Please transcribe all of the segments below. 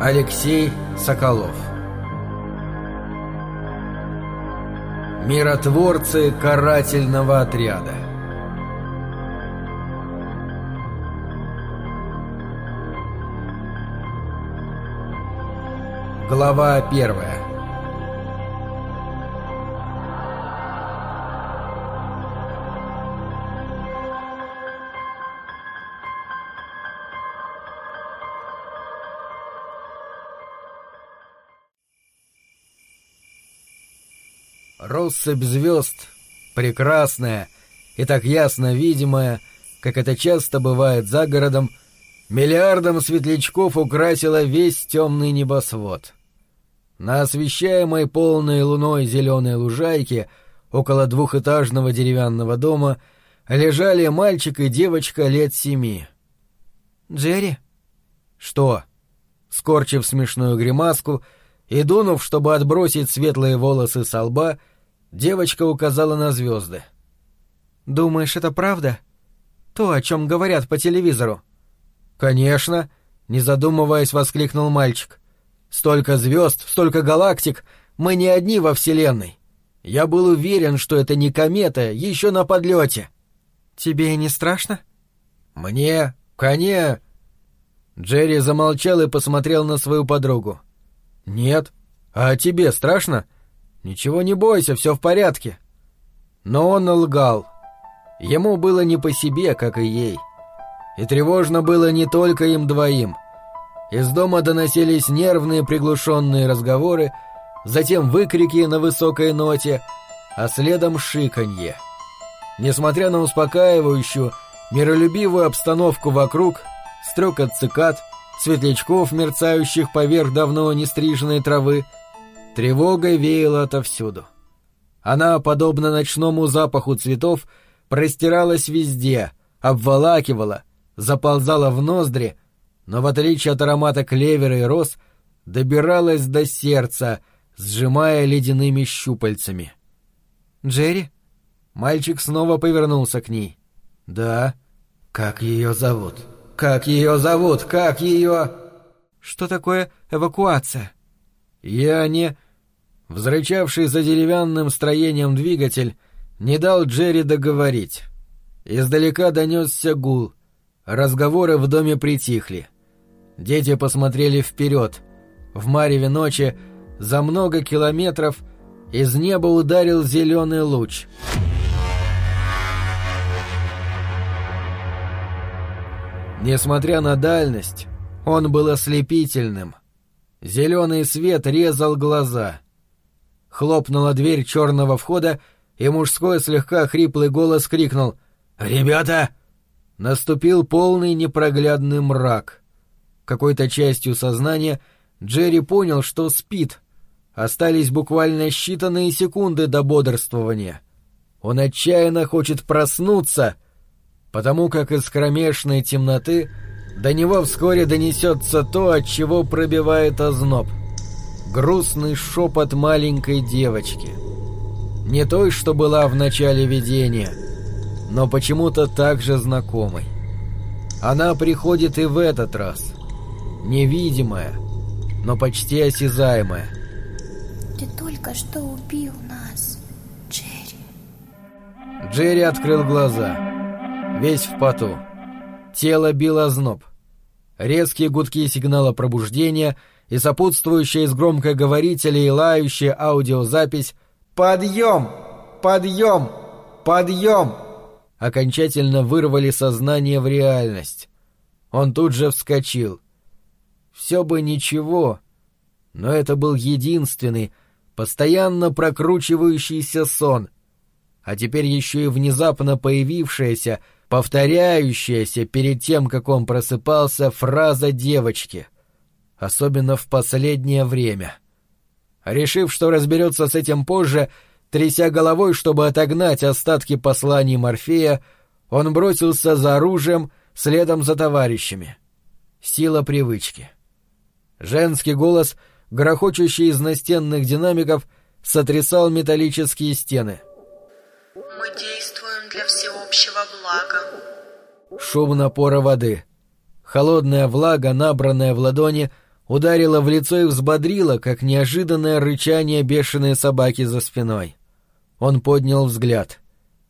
Алексей Соколов. Миротворцы карательного отряда. Глава первая Россыпь звезд, прекрасная и так ясно видимая, как это часто бывает за городом, миллиардом светлячков украсила весь темный небосвод. На освещаемой полной луной зеленой лужайке около двухэтажного деревянного дома лежали мальчик и девочка лет семи. «Джерри?» «Что?» Скорчив смешную гримаску и дунув, чтобы отбросить светлые волосы со лба, девочка указала на звезды. «Думаешь, это правда? То, о чем говорят по телевизору?» «Конечно!» — не задумываясь, воскликнул мальчик. «Столько звезд, столько галактик! Мы не одни во Вселенной! Я был уверен, что это не комета, еще на подлете!» «Тебе не страшно?» «Мне? Коне...» Джерри замолчал и посмотрел на свою подругу. «Нет. А тебе страшно?» «Ничего не бойся, все в порядке». Но он лгал. Ему было не по себе, как и ей. И тревожно было не только им двоим. Из дома доносились нервные приглушенные разговоры, затем выкрики на высокой ноте, а следом шиканье. Несмотря на успокаивающую, миролюбивую обстановку вокруг, стрекот цикад, светлячков, мерцающих поверх давно нестриженной травы, тревогой веяло отовсюду. Она, подобно ночному запаху цветов, простиралась везде, обволакивала, заползала в ноздри, но в отличие от аромата клевера и роз, добиралась до сердца, сжимая ледяными щупальцами. «Джерри?» Мальчик снова повернулся к ней. «Да». «Как ее зовут? Как ее зовут? Как ее...» «Что такое эвакуация?» «Я не...» Взрычавший за деревянным строением двигатель не дал Джерри договорить. Издалека донесся гул. Разговоры в доме притихли. Дети посмотрели вперед. В мареве ночи за много километров из неба ударил зеленый луч. Несмотря на дальность, он был ослепительным. Зеленый свет резал глаза. Хлопнула дверь черного входа, и мужской слегка хриплый голос крикнул «Ребята!» Наступил полный непроглядный мрак. Какой-то частью сознания Джерри понял, что спит. Остались буквально считанные секунды до бодрствования. Он отчаянно хочет проснуться, потому как из кромешной темноты до него вскоре донесется то, от чего пробивает озноб. Грустный шепот маленькой девочки. Не той, что была в начале видения — но почему-то так же знакомой. Она приходит и в этот раз. Невидимая, но почти осязаемая. «Ты только что убил нас, Джерри». Джерри открыл глаза. Весь в поту. Тело било зноб. Резкие гудки сигнала пробуждения и сопутствующая из громкоговорителя и лающая аудиозапись «Подъем! Подъем! Подъем!» окончательно вырвали сознание в реальность. Он тут же вскочил. Все бы ничего, но это был единственный, постоянно прокручивающийся сон, а теперь еще и внезапно появившаяся, повторяющаяся перед тем, как он просыпался, фраза девочки, особенно в последнее время. Решив, что разберется с этим позже, Тряся головой, чтобы отогнать остатки посланий Морфея, он бросился за оружием следом за товарищами. Сила привычки. Женский голос, грохочущий из настенных динамиков, сотрясал металлические стены. «Мы действуем для всеобщего блага». Шум напора воды. Холодная влага, набранная в ладони, ударило в лицо и взбодрило, как неожиданное рычание бешеной собаки за спиной. Он поднял взгляд.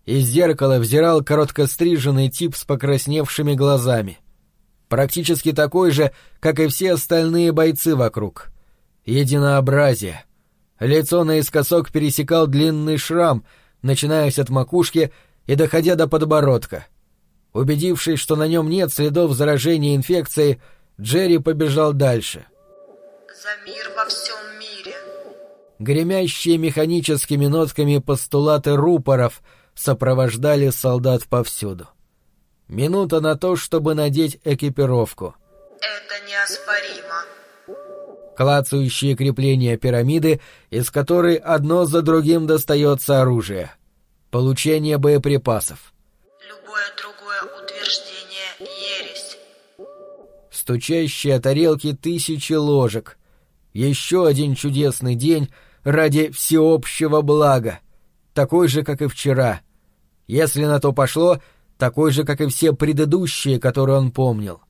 Из зеркала взирал короткостриженный тип с покрасневшими глазами. Практически такой же, как и все остальные бойцы вокруг. Единообразие. Лицо наискосок пересекал длинный шрам, начинаясь от макушки и доходя до подбородка. Убедившись, что на нем нет следов заражения инфекцией, Джерри побежал дальше. «За мир во всем мире!» Гремящие механическими нотками постулаты рупоров сопровождали солдат повсюду. Минута на то, чтобы надеть экипировку. «Это неоспоримо!» Клацающие крепления пирамиды, из которой одно за другим достается оружие. Получение боеприпасов. Любое другое утверждение — ересь. Стучащие тарелки тысячи ложек. Еще один чудесный день ради всеобщего блага. Такой же, как и вчера. Если на то пошло, такой же, как и все предыдущие, которые он помнил.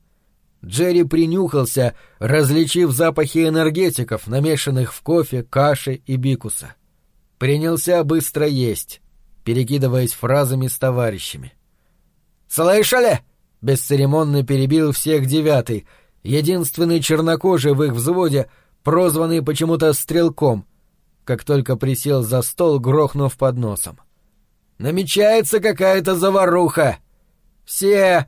Джерри принюхался, различив запахи энергетиков, намешанных в кофе, каше и бикуса. Принялся быстро есть перекидываясь фразами с товарищами. «Слышали?» — бесцеремонно перебил всех девятый, единственный чернокожий в их взводе, прозванный почему-то «стрелком», как только присел за стол, грохнув под носом. «Намечается какая-то заваруха! Все...»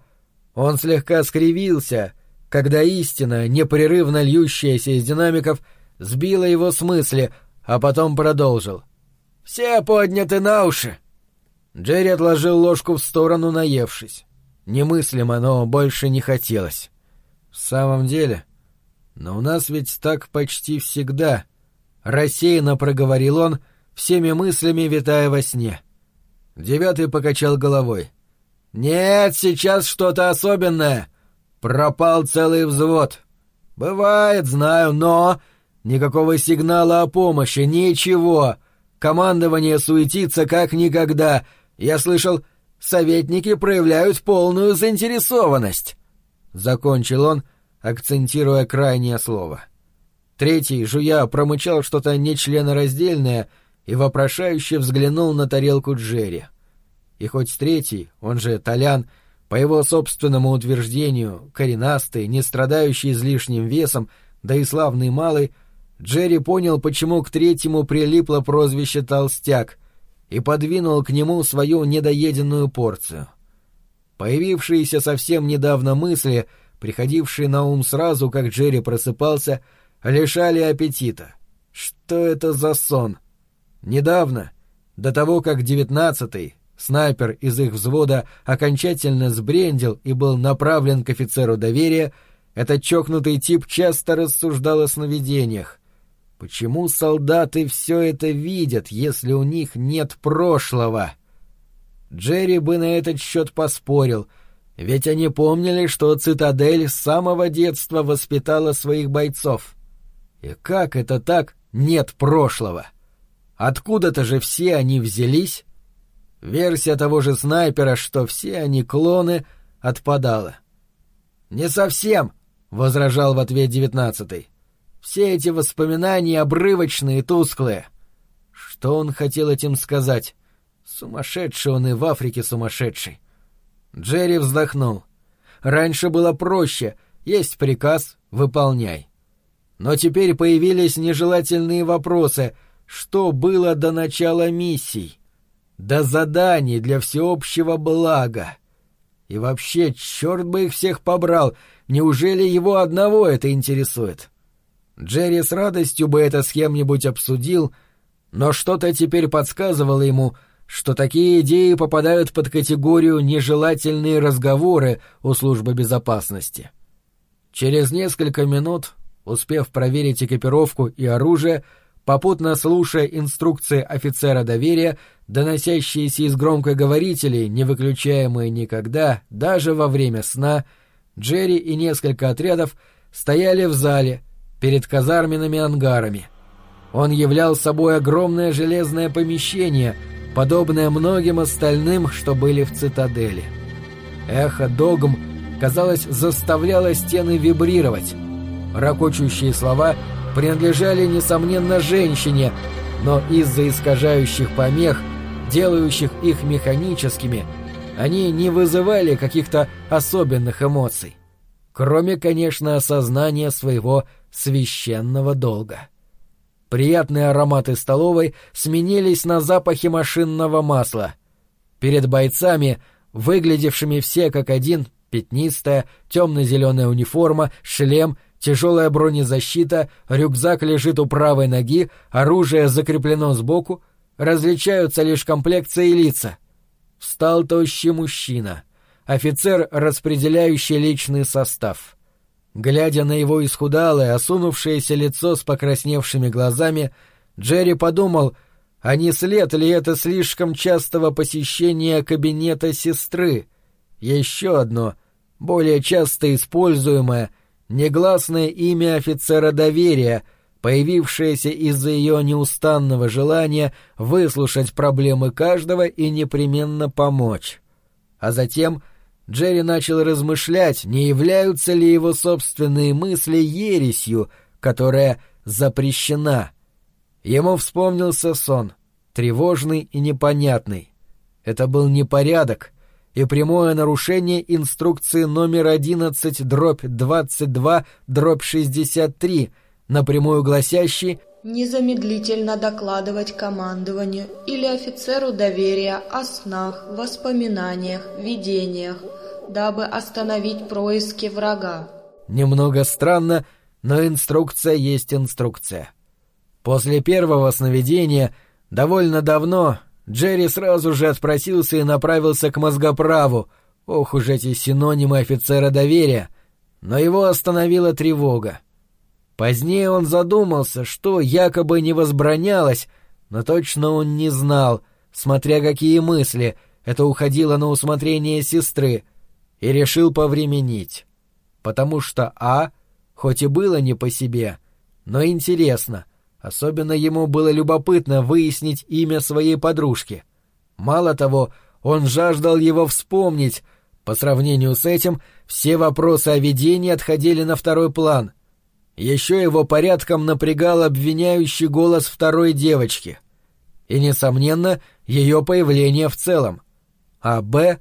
Он слегка скривился, когда истина, непрерывно льющаяся из динамиков, сбила его с мысли, а потом продолжил. «Все подняты на уши. Джерри отложил ложку в сторону, наевшись. Немыслимо, но больше не хотелось. В самом деле, но у нас ведь так почти всегда. Рассеянно проговорил он, всеми мыслями витая во сне. Девятый покачал головой. «Нет, сейчас что-то особенное. Пропал целый взвод. Бывает, знаю, но... Никакого сигнала о помощи, ничего. Командование суетится как никогда, я слышал, советники проявляют полную заинтересованность. Закончил он, акцентируя крайнее слово. Третий, жуя, промычал что-то нечленораздельное и вопрошающе взглянул на тарелку Джерри. И хоть третий, он же Толян, по его собственному утверждению, коренастый, не страдающий излишним весом, да и славный малый, Джерри понял, почему к третьему прилипло прозвище «толстяк», и подвинул к нему свою недоеденную порцию. Появившиеся совсем недавно мысли, приходившие на ум сразу, как Джерри просыпался, лишали аппетита. Что это за сон? Недавно, до того, как девятнадцатый, снайпер из их взвода окончательно сбрендил и был направлен к офицеру доверия, этот чокнутый тип часто рассуждал о сновидениях, Почему солдаты все это видят, если у них нет прошлого? Джерри бы на этот счет поспорил, ведь они помнили, что цитадель с самого детства воспитала своих бойцов. И как это так нет прошлого? Откуда-то же все они взялись? Версия того же снайпера, что все они клоны, отпадала. «Не совсем», — возражал в ответ девятнадцатый. Все эти воспоминания обрывочные и тусклые. Что он хотел этим сказать? Сумасшедший он и в Африке сумасшедший. Джерри вздохнул. Раньше было проще. Есть приказ — выполняй. Но теперь появились нежелательные вопросы. Что было до начала миссий? До заданий для всеобщего блага? И вообще, черт бы их всех побрал, неужели его одного это интересует? Джерри с радостью бы это с кем-нибудь обсудил, но что-то теперь подсказывало ему, что такие идеи попадают под категорию «нежелательные разговоры» у службы безопасности. Через несколько минут, успев проверить экипировку и оружие, попутно слушая инструкции офицера доверия, доносящиеся из громкоговорителей, не выключаемые никогда, даже во время сна, Джерри и несколько отрядов стояли в зале — перед казарменными ангарами. Он являл собой огромное железное помещение, подобное многим остальным, что были в цитадели. Эхо догм, казалось, заставляло стены вибрировать. Рокочущие слова принадлежали, несомненно, женщине, но из-за искажающих помех, делающих их механическими, они не вызывали каких-то особенных эмоций. Кроме, конечно, осознания своего священного долга. Приятные ароматы столовой сменились на запахи машинного масла. Перед бойцами, выглядевшими все как один, пятнистая, темно-зеленая униформа, шлем, тяжелая бронезащита, рюкзак лежит у правой ноги, оружие закреплено сбоку, различаются лишь комплекция и лица. Встал тощий мужчина, офицер, распределяющий личный состав. Глядя на его исхудалое, осунувшееся лицо с покрасневшими глазами, Джерри подумал, а не след ли это слишком частого посещения кабинета сестры? Еще одно, более часто используемое, негласное имя офицера доверия, появившееся из-за ее неустанного желания выслушать проблемы каждого и непременно помочь. А затем Джерри начал размышлять, не являются ли его собственные мысли ересью, которая запрещена. Ему вспомнился сон, тревожный и непонятный. Это был непорядок и прямое нарушение инструкции номер 11 дробь 22 дробь 63, напрямую гласящий Незамедлительно докладывать командованию или офицеру доверия о снах, воспоминаниях, видениях, дабы остановить происки врага. Немного странно, но инструкция есть инструкция. После первого сновидения, довольно давно, Джерри сразу же отпросился и направился к мозгоправу. Ох уж эти синонимы офицера доверия. Но его остановила тревога. Позднее он задумался, что якобы не возбранялось, но точно он не знал, смотря какие мысли, это уходило на усмотрение сестры, и решил повременить. Потому что А, хоть и было не по себе, но интересно, особенно ему было любопытно выяснить имя своей подружки. Мало того, он жаждал его вспомнить, по сравнению с этим все вопросы о видении отходили на второй план. Еще его порядком напрягал обвиняющий голос второй девочки. И, несомненно, ее появление в целом. А Б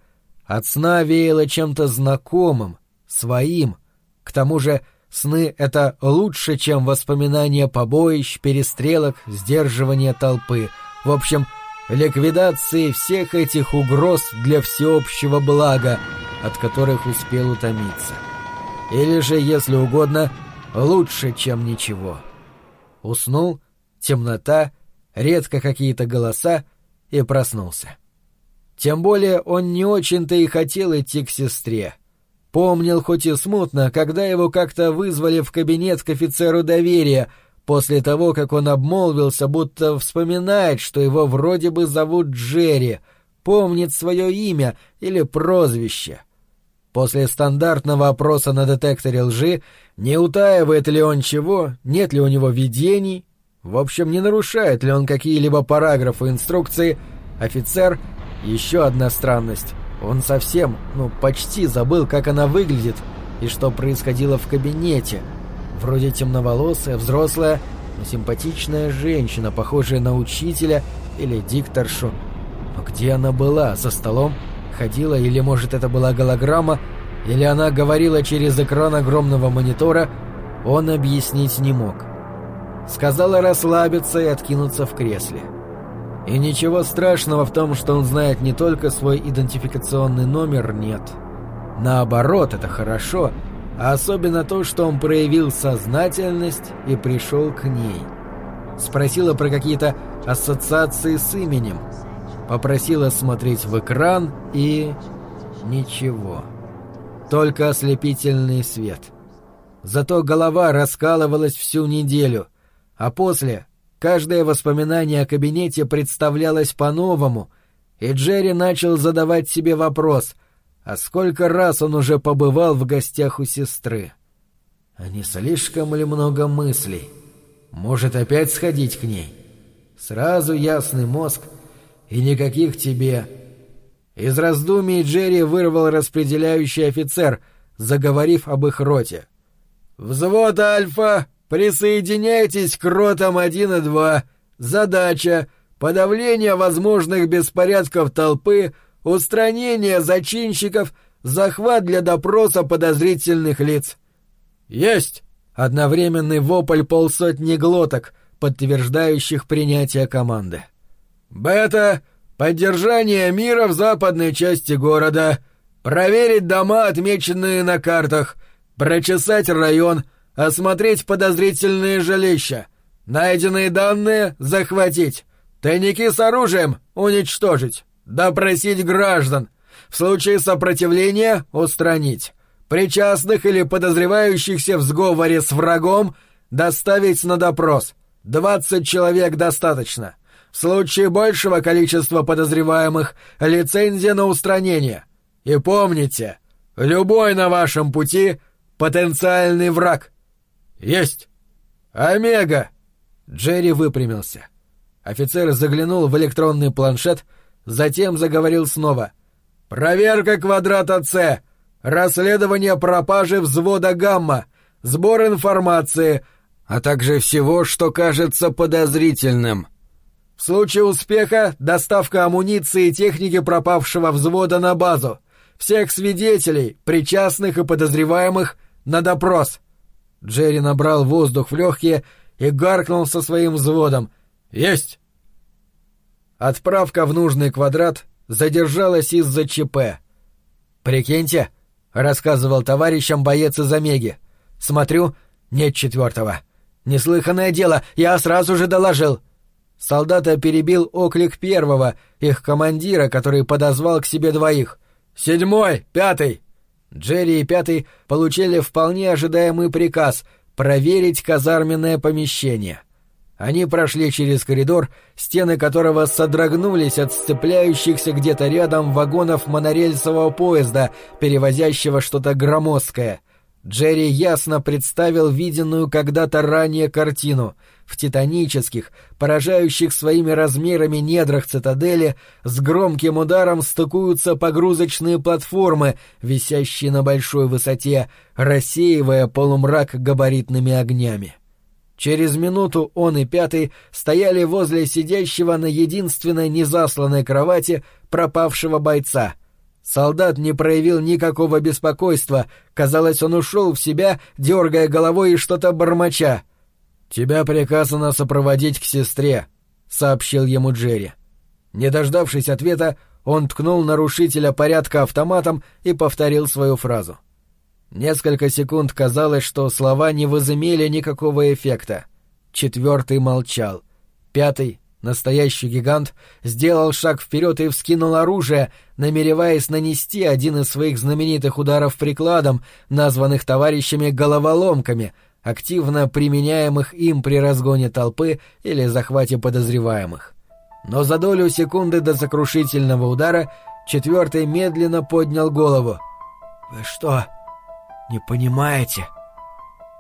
от сна веяло чем-то знакомым, своим. К тому же сны — это лучше, чем воспоминания побоищ, перестрелок, сдерживания толпы. В общем, ликвидации всех этих угроз для всеобщего блага, от которых успел утомиться. Или же, если угодно, лучше, чем ничего. Уснул, темнота, редко какие-то голоса и проснулся. Тем более он не очень-то и хотел идти к сестре. Помнил хоть и смутно, когда его как-то вызвали в кабинет к офицеру доверия, после того, как он обмолвился, будто вспоминает, что его вроде бы зовут Джерри, помнит свое имя или прозвище. После стандартного опроса на детекторе лжи, не утаивает ли он чего, нет ли у него видений, в общем, не нарушает ли он какие-либо параграфы инструкции, офицер — еще одна странность. Он совсем, ну, почти забыл, как она выглядит и что происходило в кабинете. Вроде темноволосая, взрослая, но симпатичная женщина, похожая на учителя или дикторшу. Но где она была? За столом? Ходила или, может, это была голограмма? Или она говорила через экран огромного монитора? Он объяснить не мог. Сказала расслабиться и откинуться в кресле. — и ничего страшного в том, что он знает не только свой идентификационный номер, нет. Наоборот, это хорошо, а особенно то, что он проявил сознательность и пришел к ней. Спросила про какие-то ассоциации с именем. Попросила смотреть в экран и... ничего. Только ослепительный свет. Зато голова раскалывалась всю неделю, а после Каждое воспоминание о кабинете представлялось по-новому, и Джерри начал задавать себе вопрос, а сколько раз он уже побывал в гостях у сестры. А не слишком ли много мыслей? Может опять сходить к ней? Сразу ясный мозг и никаких тебе. Из раздумий Джерри вырвал распределяющий офицер, заговорив об их роте. «Взвод Альфа, присоединяйтесь к ротам 1 и 2. Задача — подавление возможных беспорядков толпы, устранение зачинщиков, захват для допроса подозрительных лиц». «Есть!» — одновременный вопль полсотни глоток, подтверждающих принятие команды. «Бета — поддержание мира в западной части города, проверить дома, отмеченные на картах, прочесать район, осмотреть подозрительные жилища, найденные данные захватить, тайники с оружием уничтожить, допросить граждан, в случае сопротивления устранить, причастных или подозревающихся в сговоре с врагом доставить на допрос. Двадцать человек достаточно. В случае большего количества подозреваемых лицензия на устранение. И помните, любой на вашем пути — потенциальный враг. Есть. Омега. Джерри выпрямился. Офицер заглянул в электронный планшет, затем заговорил снова. «Проверка квадрата С, расследование пропажи взвода Гамма, сбор информации, а также всего, что кажется подозрительным. В случае успеха доставка амуниции и техники пропавшего взвода на базу. Всех свидетелей, причастных и подозреваемых, на допрос. Джерри набрал воздух в легкие и гаркнул со своим взводом. «Есть!» Отправка в нужный квадрат задержалась из-за ЧП. «Прикиньте», — рассказывал товарищам боец из Омеги. «Смотрю, нет четвертого. Неслыханное дело, я сразу же доложил». Солдата перебил оклик первого, их командира, который подозвал к себе двоих. «Седьмой! Пятый!» Джерри и Пятый получили вполне ожидаемый приказ проверить казарменное помещение. Они прошли через коридор, стены которого содрогнулись от сцепляющихся где-то рядом вагонов монорельсового поезда, перевозящего что-то громоздкое — Джерри ясно представил виденную когда-то ранее картину. В титанических, поражающих своими размерами недрах цитадели, с громким ударом стыкуются погрузочные платформы, висящие на большой высоте, рассеивая полумрак габаритными огнями. Через минуту он и пятый стояли возле сидящего на единственной незасланной кровати пропавшего бойца — Солдат не проявил никакого беспокойства. Казалось, он ушел в себя, дергая головой и что-то бормоча. «Тебя приказано сопроводить к сестре», — сообщил ему Джерри. Не дождавшись ответа, он ткнул нарушителя порядка автоматом и повторил свою фразу. Несколько секунд казалось, что слова не возымели никакого эффекта. Четвертый молчал. Пятый Настоящий гигант сделал шаг вперед и вскинул оружие, намереваясь нанести один из своих знаменитых ударов прикладом, названных товарищами головоломками, активно применяемых им при разгоне толпы или захвате подозреваемых. Но за долю секунды до сокрушительного удара четвертый медленно поднял голову. «Вы что, не понимаете?»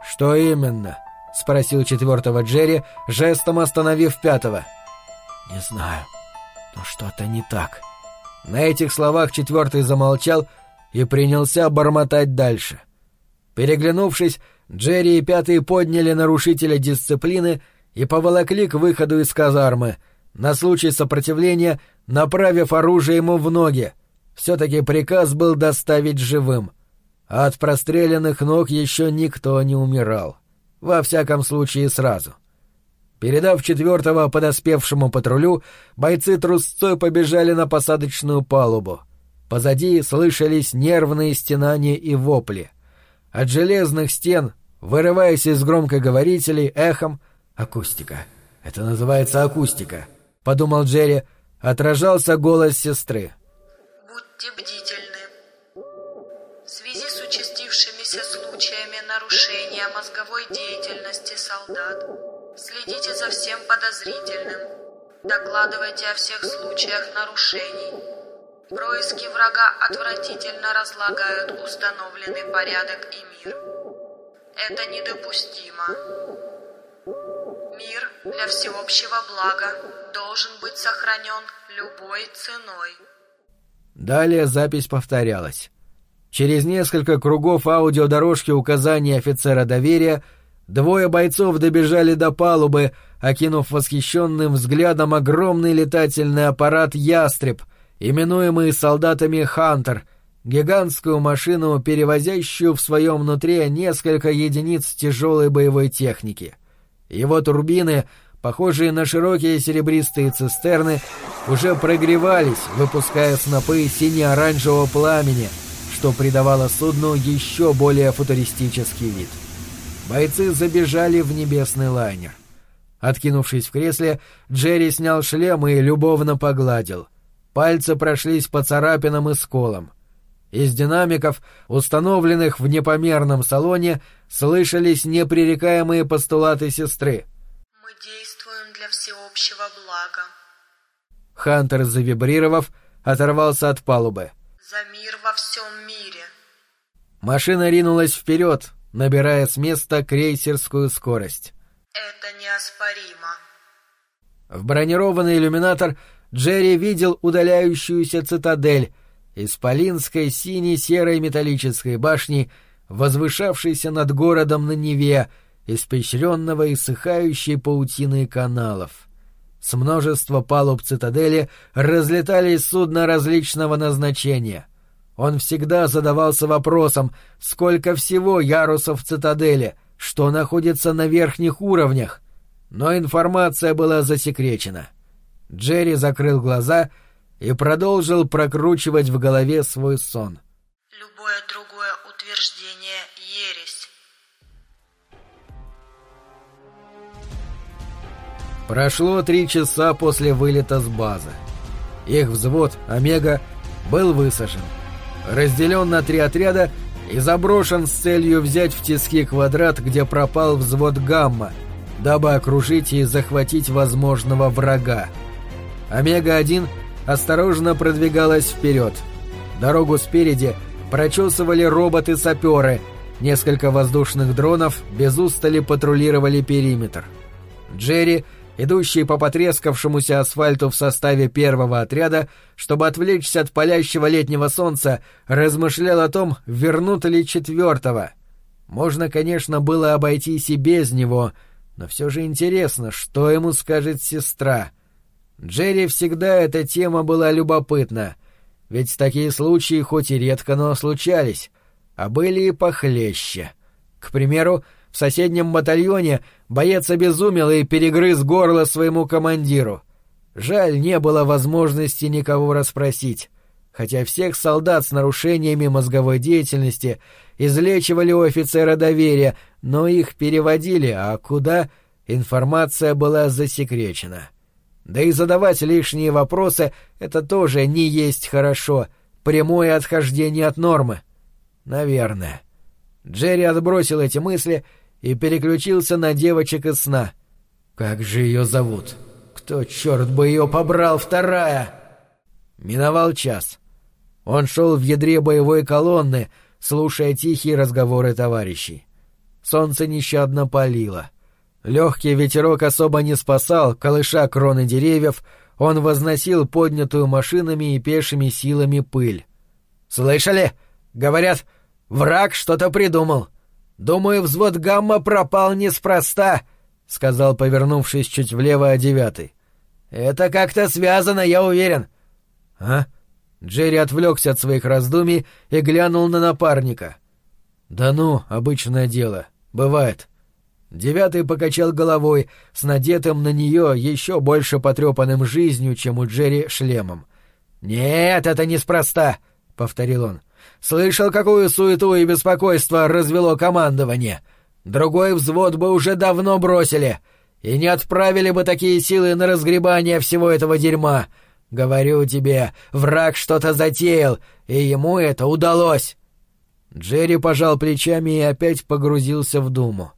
«Что именно?» — спросил четвертого Джерри, жестом остановив пятого. — «Не знаю, но что-то не так». На этих словах четвертый замолчал и принялся бормотать дальше. Переглянувшись, Джерри и пятый подняли нарушителя дисциплины и поволокли к выходу из казармы, на случай сопротивления направив оружие ему в ноги. Все-таки приказ был доставить живым. А от простреленных ног еще никто не умирал. Во всяком случае, сразу. Передав четвертого подоспевшему патрулю, бойцы трусцой побежали на посадочную палубу. Позади слышались нервные стенания и вопли. От железных стен, вырываясь из громкоговорителей, эхом «Акустика. Это называется акустика», — подумал Джерри, отражался голос сестры. «Будьте бдительны. В связи с участившимися случаями нарушения мозговой деятельности солдат Следите за всем подозрительным. Докладывайте о всех случаях нарушений. Происки врага отвратительно разлагают установленный порядок и мир. Это недопустимо. Мир для всеобщего блага должен быть сохранен любой ценой. Далее запись повторялась. Через несколько кругов аудиодорожки указаний офицера доверия двое бойцов добежали до палубы, окинув восхищенным взглядом огромный летательный аппарат «Ястреб», именуемый солдатами «Хантер», гигантскую машину, перевозящую в своем внутри несколько единиц тяжелой боевой техники. Его турбины, похожие на широкие серебристые цистерны, уже прогревались, выпуская снопы сине-оранжевого пламени — что придавало судну еще более футуристический вид. Бойцы забежали в небесный лайнер. Откинувшись в кресле, Джерри снял шлем и любовно погладил. Пальцы прошлись по царапинам и сколам. Из динамиков, установленных в непомерном салоне, слышались непререкаемые постулаты сестры. «Мы действуем для всеобщего блага». Хантер, завибрировав, оторвался от палубы. За мир во всем мире. Машина ринулась вперед, набирая с места крейсерскую скорость. Это неоспоримо. В бронированный иллюминатор Джерри видел удаляющуюся цитадель, исполинской синей-серой металлической башни, возвышавшейся над городом на Неве, испещренного и сыхающей паутиной каналов. С множества палуб цитадели разлетались судна различного назначения. Он всегда задавался вопросом, сколько всего ярусов цитадели, что находится на верхних уровнях. Но информация была засекречена. Джерри закрыл глаза и продолжил прокручивать в голове свой сон. Любое другое утверждение — ересь. Прошло три часа после вылета с базы. Их взвод, Омега, был высажен. Разделен на три отряда и заброшен с целью взять в тиски квадрат, где пропал взвод Гамма, дабы окружить и захватить возможного врага. Омега-1 осторожно продвигалась вперед. Дорогу спереди прочесывали роботы-саперы, несколько воздушных дронов без устали патрулировали периметр. Джерри — идущий по потрескавшемуся асфальту в составе первого отряда, чтобы отвлечься от палящего летнего солнца, размышлял о том, вернут ли четвертого. Можно, конечно, было обойтись и без него, но все же интересно, что ему скажет сестра. Джерри всегда эта тема была любопытна, ведь такие случаи хоть и редко, но случались, а были и похлеще. К примеру, в соседнем батальоне боец обезумел и перегрыз горло своему командиру. Жаль, не было возможности никого расспросить, хотя всех солдат с нарушениями мозговой деятельности излечивали у офицера доверия, но их переводили, а куда — информация была засекречена. Да и задавать лишние вопросы — это тоже не есть хорошо, прямое отхождение от нормы. Наверное. Джерри отбросил эти мысли — и переключился на девочек из сна. «Как же ее зовут? Кто, черт бы ее побрал, вторая?» Миновал час. Он шел в ядре боевой колонны, слушая тихие разговоры товарищей. Солнце нещадно палило. Легкий ветерок особо не спасал, колыша кроны деревьев, он возносил поднятую машинами и пешими силами пыль. «Слышали? Говорят, враг что-то придумал. «Думаю, взвод гамма пропал неспроста», — сказал, повернувшись чуть влево о девятый. «Это как-то связано, я уверен». «А?» Джерри отвлекся от своих раздумий и глянул на напарника. «Да ну, обычное дело. Бывает». Девятый покачал головой, с надетым на нее еще больше потрепанным жизнью, чем у Джерри шлемом. «Нет, это неспроста», — повторил он. Слышал, какую суету и беспокойство развело командование. Другой взвод бы уже давно бросили и не отправили бы такие силы на разгребание всего этого дерьма. Говорю тебе, враг что-то затеял, и ему это удалось. Джерри пожал плечами и опять погрузился в думу.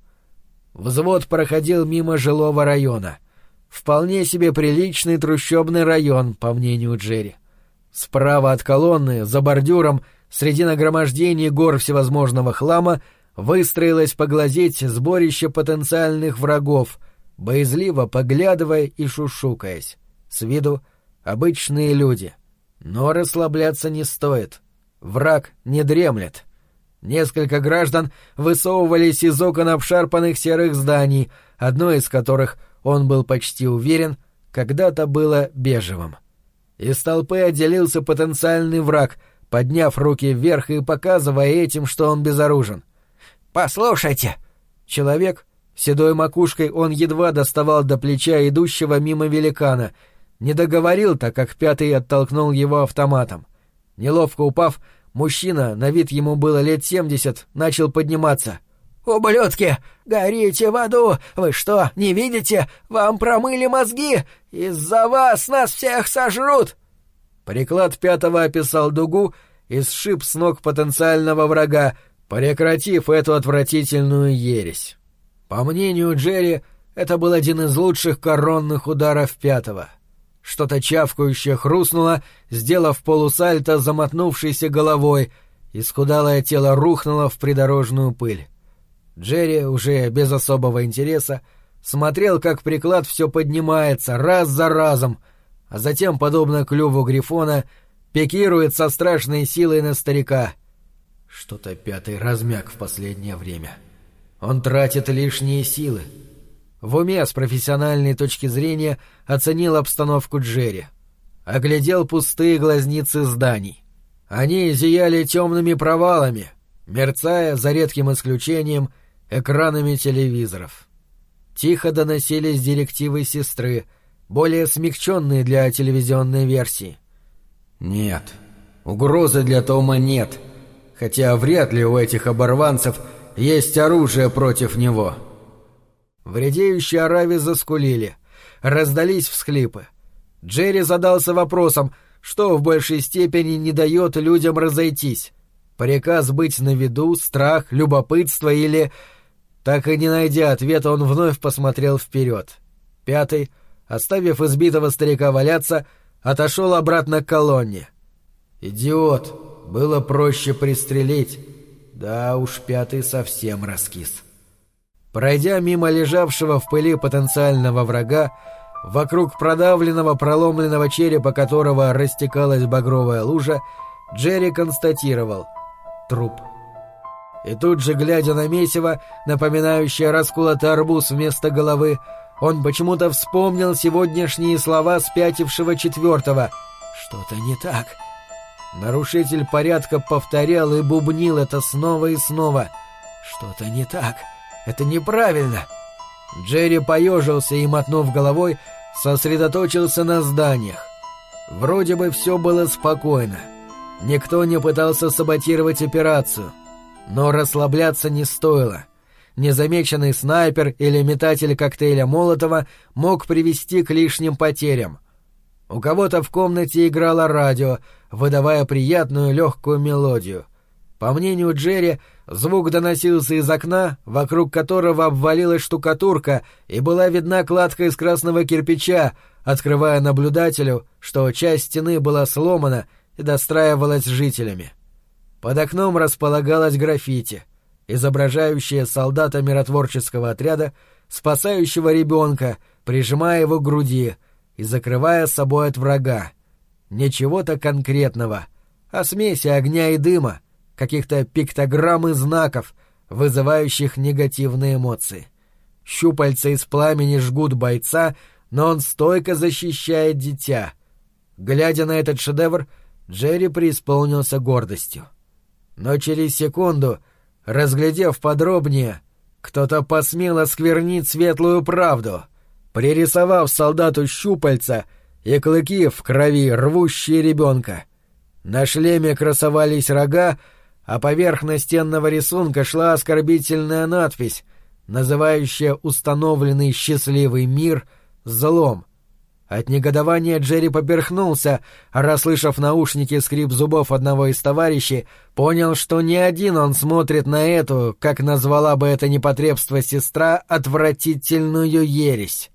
Взвод проходил мимо жилого района. Вполне себе приличный трущобный район, по мнению Джерри. Справа от колонны, за бордюром, среди нагромождений гор всевозможного хлама выстроилось поглазеть сборище потенциальных врагов, боязливо поглядывая и шушукаясь. С виду обычные люди. Но расслабляться не стоит. Враг не дремлет. Несколько граждан высовывались из окон обшарпанных серых зданий, одно из которых, он был почти уверен, когда-то было бежевым. Из толпы отделился потенциальный враг, подняв руки вверх и показывая этим, что он безоружен. «Послушайте!» Человек, седой макушкой он едва доставал до плеча идущего мимо великана, не договорил, так как пятый оттолкнул его автоматом. Неловко упав, мужчина, на вид ему было лет семьдесят, начал подниматься — «Ублюдки! Горите в аду! Вы что, не видите? Вам промыли мозги! Из-за вас нас всех сожрут!» Приклад пятого описал дугу и сшиб с ног потенциального врага, прекратив эту отвратительную ересь. По мнению Джерри, это был один из лучших коронных ударов пятого. Что-то чавкающее хрустнуло, сделав полусальто замотнувшейся головой, и скудалое тело рухнуло в придорожную пыль. Джерри, уже без особого интереса, смотрел, как приклад все поднимается раз за разом, а затем, подобно клюву грифона, пикирует со страшной силой на старика. Что-то пятый размяк в последнее время. Он тратит лишние силы. В уме с профессиональной точки зрения оценил обстановку Джерри. Оглядел пустые глазницы зданий. Они зияли темными провалами, мерцая, за редким исключением, экранами телевизоров. Тихо доносились директивы сестры, более смягченные для телевизионной версии. Нет, угрозы для Тома нет, хотя вряд ли у этих оборванцев есть оружие против него. Вредеющие арави заскулили, раздались всхлипы. Джерри задался вопросом, что в большей степени не дает людям разойтись. Приказ быть на виду, страх, любопытство или так и не найдя ответа, он вновь посмотрел вперед. Пятый, оставив избитого старика валяться, отошел обратно к колонне. «Идиот! Было проще пристрелить. Да уж, пятый совсем раскис». Пройдя мимо лежавшего в пыли потенциального врага, вокруг продавленного проломленного черепа которого растекалась багровая лужа, Джерри констатировал — труп. И тут же, глядя на месиво, напоминающее расколотый арбуз вместо головы, он почему-то вспомнил сегодняшние слова спятившего четвертого. «Что-то не так». Нарушитель порядка повторял и бубнил это снова и снова. «Что-то не так. Это неправильно». Джерри поежился и, мотнув головой, сосредоточился на зданиях. Вроде бы все было спокойно. Никто не пытался саботировать операцию. Но расслабляться не стоило. Незамеченный снайпер или метатель коктейля Молотова мог привести к лишним потерям. У кого-то в комнате играло радио, выдавая приятную легкую мелодию. По мнению Джерри, звук доносился из окна, вокруг которого обвалилась штукатурка, и была видна кладка из красного кирпича, открывая наблюдателю, что часть стены была сломана и достраивалась жителями. Под окном располагалось граффити, изображающее солдата миротворческого отряда, спасающего ребенка, прижимая его к груди и закрывая собой от врага. Ничего-то конкретного, а смеси огня и дыма, каких-то пиктограмм и знаков, вызывающих негативные эмоции. Щупальца из пламени жгут бойца, но он стойко защищает дитя. Глядя на этот шедевр, Джерри преисполнился гордостью. Но через секунду, разглядев подробнее, кто-то посмел осквернить светлую правду, пририсовав солдату щупальца и клыки в крови, рвущие ребенка. На шлеме красовались рога, а поверх настенного рисунка шла оскорбительная надпись, называющая установленный счастливый мир злом — от негодования Джерри поперхнулся, а расслышав наушники скрип зубов одного из товарищей, понял, что не один он смотрит на эту, как назвала бы это непотребство сестра, отвратительную ересь.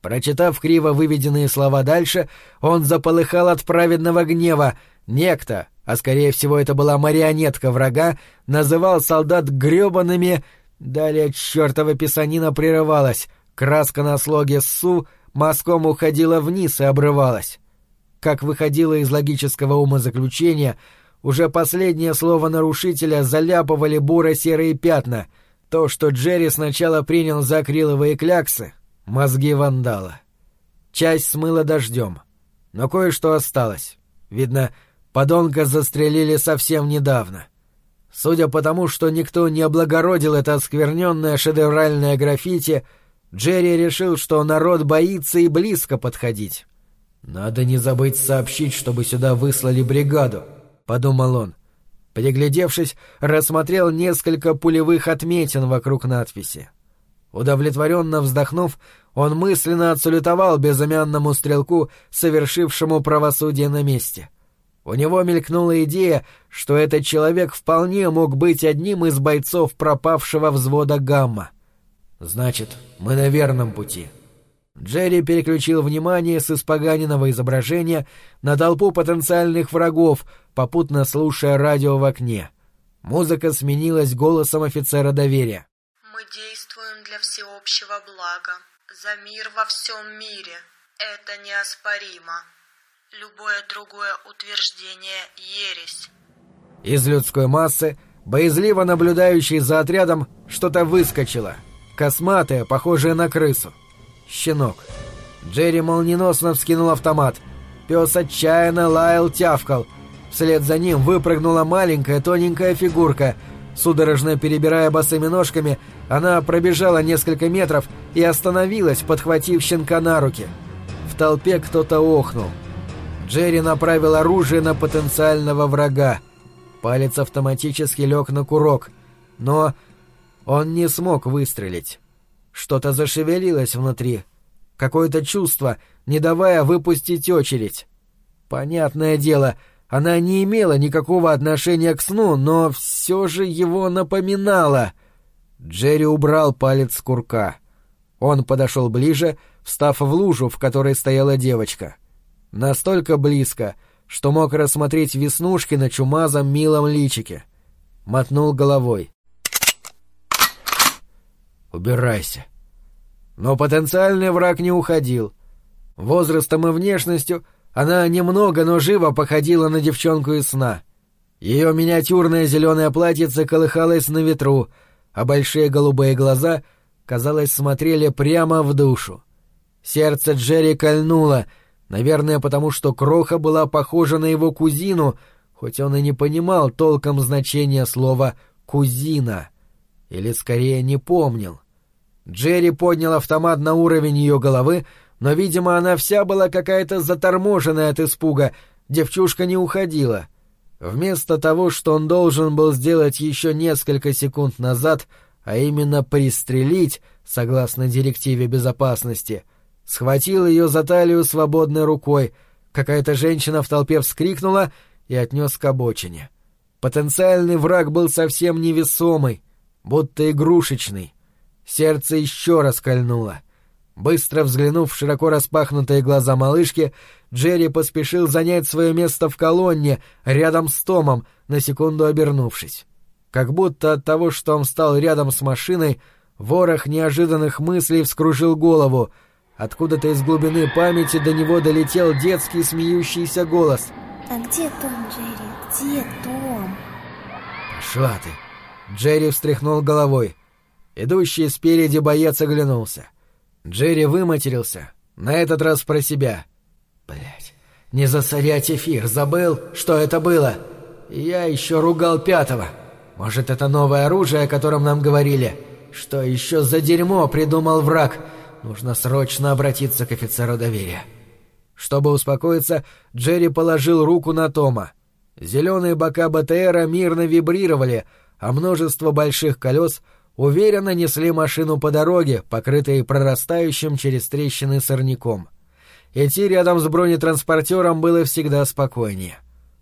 Прочитав криво выведенные слова дальше, он заполыхал от праведного гнева. Некто, а скорее всего это была марионетка врага, называл солдат грёбаными... Далее чертова писанина прерывалась. Краска на слоге «су» мазком уходила вниз и обрывалась. Как выходило из логического умозаключения, уже последнее слово нарушителя заляпывали буро-серые пятна. То, что Джерри сначала принял за акриловые кляксы — мозги вандала. Часть смыла дождем. Но кое-что осталось. Видно, подонка застрелили совсем недавно. Судя по тому, что никто не облагородил это оскверненное шедевральное граффити, Джерри решил, что народ боится и близко подходить. «Надо не забыть сообщить, чтобы сюда выслали бригаду», — подумал он. Приглядевшись, рассмотрел несколько пулевых отметин вокруг надписи. Удовлетворенно вздохнув, он мысленно отсалютовал безымянному стрелку, совершившему правосудие на месте. У него мелькнула идея, что этот человек вполне мог быть одним из бойцов пропавшего взвода «Гамма». «Значит, мы на верном пути», Джерри переключил внимание с испоганенного изображения на толпу потенциальных врагов, попутно слушая радио в окне. Музыка сменилась голосом офицера доверия. «Мы действуем для всеобщего блага, за мир во всем мире. Это неоспоримо. Любое другое утверждение — ересь». Из людской массы, боязливо наблюдающей за отрядом, что-то выскочило. Косматое, похожее на крысу щенок. Джерри молниеносно вскинул автомат. Пес отчаянно лаял, тявкал. Вслед за ним выпрыгнула маленькая тоненькая фигурка. Судорожно перебирая босыми ножками, она пробежала несколько метров и остановилась, подхватив щенка на руки. В толпе кто-то охнул. Джерри направил оружие на потенциального врага. Палец автоматически лег на курок, но он не смог выстрелить. Что-то зашевелилось внутри. Какое-то чувство, не давая выпустить очередь. Понятное дело, она не имела никакого отношения к сну, но все же его напоминала. Джерри убрал палец с курка. Он подошел ближе, встав в лужу, в которой стояла девочка. Настолько близко, что мог рассмотреть веснушки на чумазом милом личике. Мотнул головой. «Убирайся». Но потенциальный враг не уходил. Возрастом и внешностью она немного, но живо походила на девчонку из сна. Ее миниатюрное зеленое платьице колыхалось на ветру, а большие голубые глаза, казалось, смотрели прямо в душу. Сердце Джерри кольнуло, наверное, потому что Кроха была похожа на его кузину, хоть он и не понимал толком значения слова «кузина». Или, скорее, не помнил. Джерри поднял автомат на уровень ее головы, но, видимо, она вся была какая-то заторможенная от испуга, девчушка не уходила. Вместо того, что он должен был сделать еще несколько секунд назад, а именно пристрелить, согласно директиве безопасности, схватил ее за талию свободной рукой, какая-то женщина в толпе вскрикнула и отнес к обочине. Потенциальный враг был совсем невесомый, будто игрушечный. Сердце еще раз кольнуло. Быстро взглянув в широко распахнутые глаза малышки, Джерри поспешил занять свое место в колонне, рядом с Томом, на секунду обернувшись. Как будто от того, что он стал рядом с машиной, ворох неожиданных мыслей вскружил голову. Откуда-то из глубины памяти до него долетел детский смеющийся голос. «А где Том, Джерри? Где Том?» «Пошла ты!» Джерри встряхнул головой. Идущий спереди боец оглянулся. Джерри выматерился, на этот раз про себя. Блять, не засорять эфир, забыл, что это было? Я еще ругал пятого. Может, это новое оружие, о котором нам говорили? Что еще за дерьмо придумал враг? Нужно срочно обратиться к офицеру доверия. Чтобы успокоиться, Джерри положил руку на Тома. Зеленые бока БТРа мирно вибрировали, а множество больших колес — уверенно несли машину по дороге, покрытой прорастающим через трещины сорняком. Идти рядом с бронетранспортером было всегда спокойнее.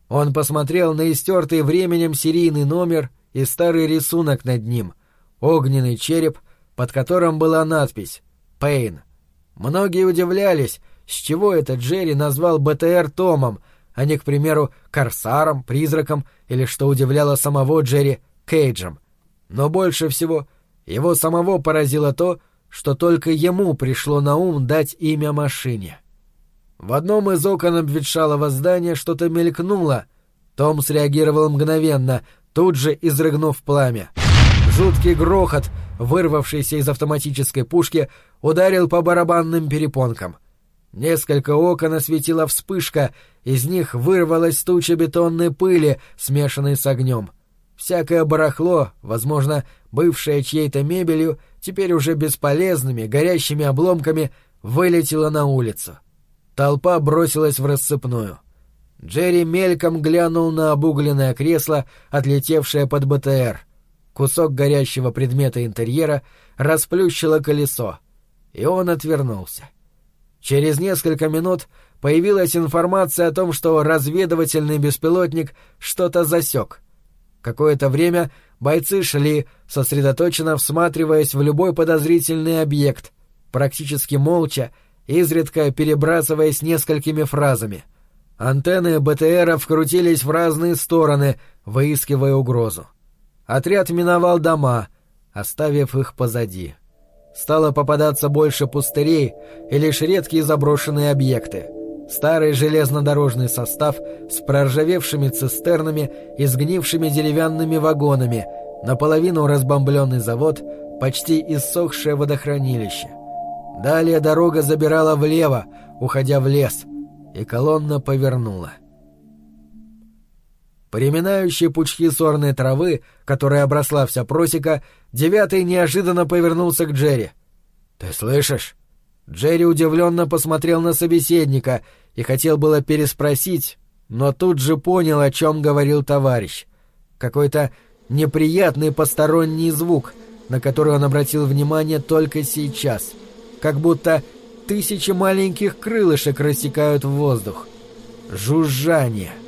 Он посмотрел на истертый временем серийный номер и старый рисунок над ним, огненный череп, под которым была надпись «Пейн». Многие удивлялись, с чего этот Джерри назвал БТР Томом, а не, к примеру, Корсаром, Призраком или, что удивляло самого Джерри, Кейджем — но больше всего его самого поразило то, что только ему пришло на ум дать имя машине. В одном из окон обветшалого здания что-то мелькнуло, Том среагировал мгновенно, тут же изрыгнув пламя. Жуткий грохот, вырвавшийся из автоматической пушки, ударил по барабанным перепонкам. Несколько окон осветила вспышка, из них вырвалась туча бетонной пыли, смешанной с огнем. Всякое барахло, возможно, бывшее чьей-то мебелью, теперь уже бесполезными, горящими обломками, вылетело на улицу. Толпа бросилась в рассыпную. Джерри мельком глянул на обугленное кресло, отлетевшее под БТР. Кусок горящего предмета интерьера расплющило колесо, и он отвернулся. Через несколько минут появилась информация о том, что разведывательный беспилотник что-то засек. Какое-то время бойцы шли, сосредоточенно всматриваясь в любой подозрительный объект, практически молча, изредка перебрасываясь несколькими фразами. Антенны БТРа вкрутились в разные стороны, выискивая угрозу. Отряд миновал дома, оставив их позади. Стало попадаться больше пустырей и лишь редкие заброшенные объекты. Старый железнодорожный состав с проржавевшими цистернами и сгнившими деревянными вагонами, наполовину разбомбленный завод, почти иссохшее водохранилище. Далее дорога забирала влево, уходя в лес, и колонна повернула. — Приминающий пучки сорной травы, которая обросла вся просека, девятый неожиданно повернулся к Джерри. «Ты слышишь?» Джерри удивленно посмотрел на собеседника и хотел было переспросить, но тут же понял, о чем говорил товарищ. Какой-то неприятный посторонний звук, на который он обратил внимание только сейчас. Как будто тысячи маленьких крылышек рассекают воздух. Жужжание —